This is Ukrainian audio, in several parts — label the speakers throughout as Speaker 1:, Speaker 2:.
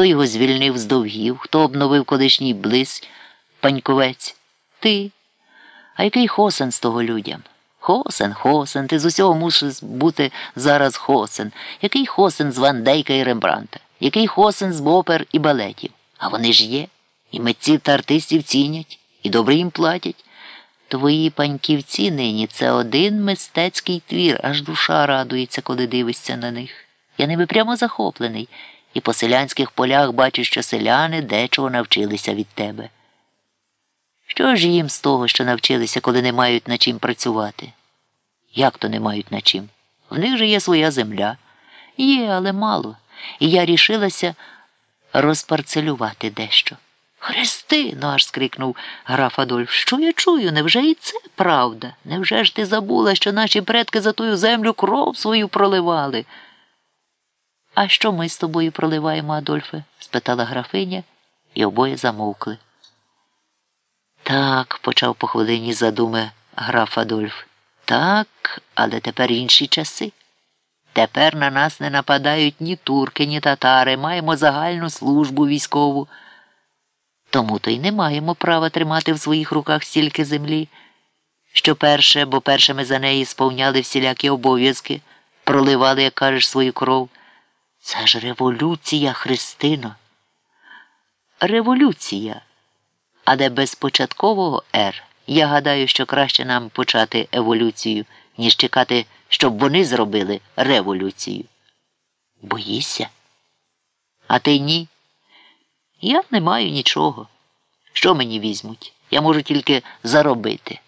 Speaker 1: Хто його звільнив з довгів, хто обновив колишній близь, паньковець? Ти. А який хосен з того людям? Хосен, хосен, ти з усього мусиш бути зараз хосен. Який хосен з Ван Дейка і Рембранта? Який хосен з опер і балетів? А вони ж є. І митців та артистів цінять, і добре їм платять. Твої паньківці нині це один мистецький твір, аж душа радується, коли дивишся на них. Я ними прямо захоплений, і по селянських полях бачу, що селяни дечого навчилися від тебе. Що ж їм з того, що навчилися, коли не мають на чим працювати? Як то не мають на чим? В них же є своя земля. Є, але мало. І я рішилася розпарцелювати дещо. Христино, аж скрикнув граф Адольф. Що я чую? Невже і це правда? Невже ж ти забула, що наші предки за тую землю кров свою проливали? А що ми з тобою проливаємо, Адольфе? спитала графиня, і обоє замовкли. Так, почав по хвилині задуми граф Адольф. Так, але тепер інші часи. Тепер на нас не нападають ні турки, ні татари, маємо загальну службу військову. Тому то й не маємо права тримати в своїх руках стільки землі, що перше, бо першими за неї сповняли всілякі обов'язки, проливали, як кажеш, свою кров. Це ж революція, Христино. Революція. Але без початкового «Р» я гадаю, що краще нам почати еволюцію, ніж чекати, щоб вони зробили революцію. Боїшся? А ти ні? Я не маю нічого. Що мені візьмуть? Я можу тільки заробити.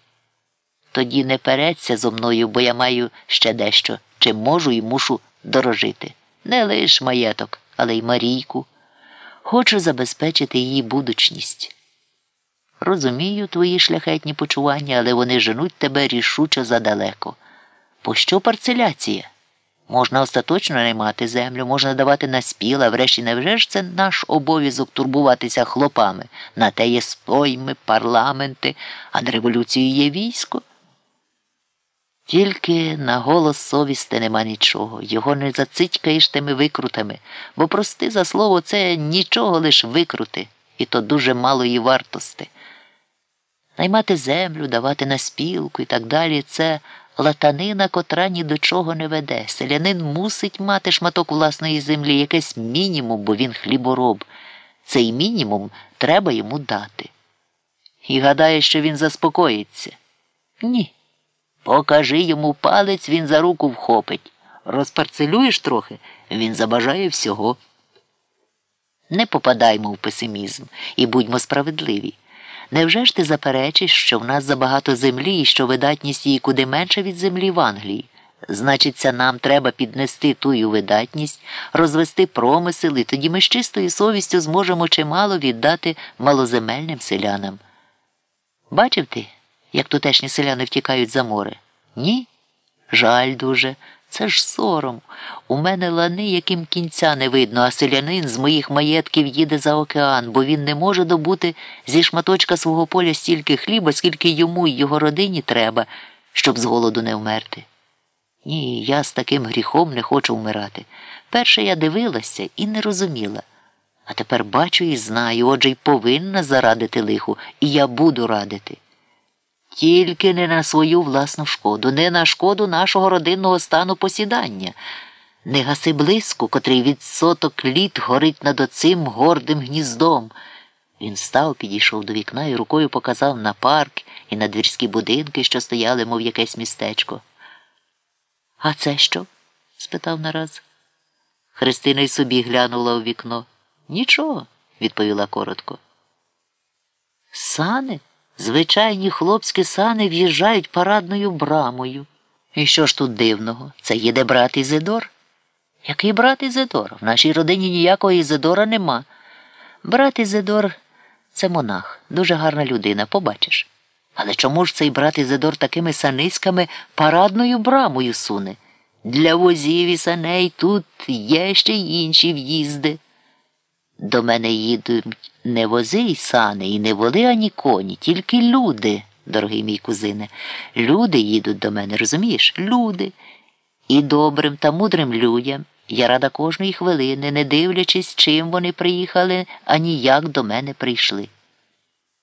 Speaker 1: Тоді не переться зо мною, бо я маю ще дещо, чим можу і мушу дорожити. Не лиш маєток, але й Марійку. Хочу забезпечити її будучність. Розумію твої шляхетні почування, але вони женуть тебе рішуче задалеко. Пощо парцеляція? Можна остаточно наймати землю, можна давати на спіл, врешті невже ж це наш обов'язок турбуватися хлопами? На те є стойми, парламенти, а на революцію є військо. Тільки на голос совісти нема нічого, його не зацитькаєш тими викрутами, бо прости за слово, це нічого лиш викрути, і то дуже малої вартости. Наймати землю, давати на спілку і так далі це латанина, котра ні до чого не веде. Селянин мусить мати шматок власної землі, якийсь мінімум, бо він хлібороб. Цей мінімум треба йому дати. І гадає, що він заспокоїться. Ні. Покажи йому палець, він за руку вхопить. Розпарцелюєш трохи, він забажає всього. Не попадаймо в песимізм і будьмо справедливі. Невже ж ти заперечиш, що в нас забагато землі і що видатність її куди менша від землі в Англії? Значиться, нам треба піднести тую видатність, розвести промисел, і тоді ми з чистою совістю зможемо чимало віддати малоземельним селянам. Бачив ти, як тутешні селяни втікають за море? Ні? Жаль дуже. Це ж сором. У мене лани, яким кінця не видно, а селянин з моїх маєтків їде за океан, бо він не може добути зі шматочка свого поля стільки хліба, скільки йому й його родині треба, щоб з голоду не вмерти. Ні, я з таким гріхом не хочу вмирати. Перше я дивилася і не розуміла. А тепер бачу і знаю, отже й повинна зарадити лиху, і я буду радити. Тільки не на свою власну шкоду, не на шкоду нашого родинного стану посідання. Не гаси блиску, котрий від соток літ горить над оцим гордим гніздом. Він став, підійшов до вікна і рукою показав на парк і на двірські будинки, що стояли, мов якесь містечко. А це що? спитав нараз. Христина й собі глянула у вікно. Нічого, відповіла коротко. Сани? Звичайні хлопські сани в'їжджають парадною брамою. І що ж тут дивного? Це їде брат Ізидор? Який брат Ізидор? В нашій родині ніякого Ізидора нема. Брат Ізидор це монах, дуже гарна людина, побачиш. Але чому ж цей брат Ізидор такими саниськами парадною брамою суне? Для возів і саней тут є ще й інші в'їзди. До мене їдуть не вози й сани, і не воли, ані коні, тільки люди, дорогий мій кузине. Люди їдуть до мене, розумієш? Люди. І добрим та мудрим людям, Я рада кожної хвилини, не дивлячись, чим вони приїхали, ані як до мене прийшли.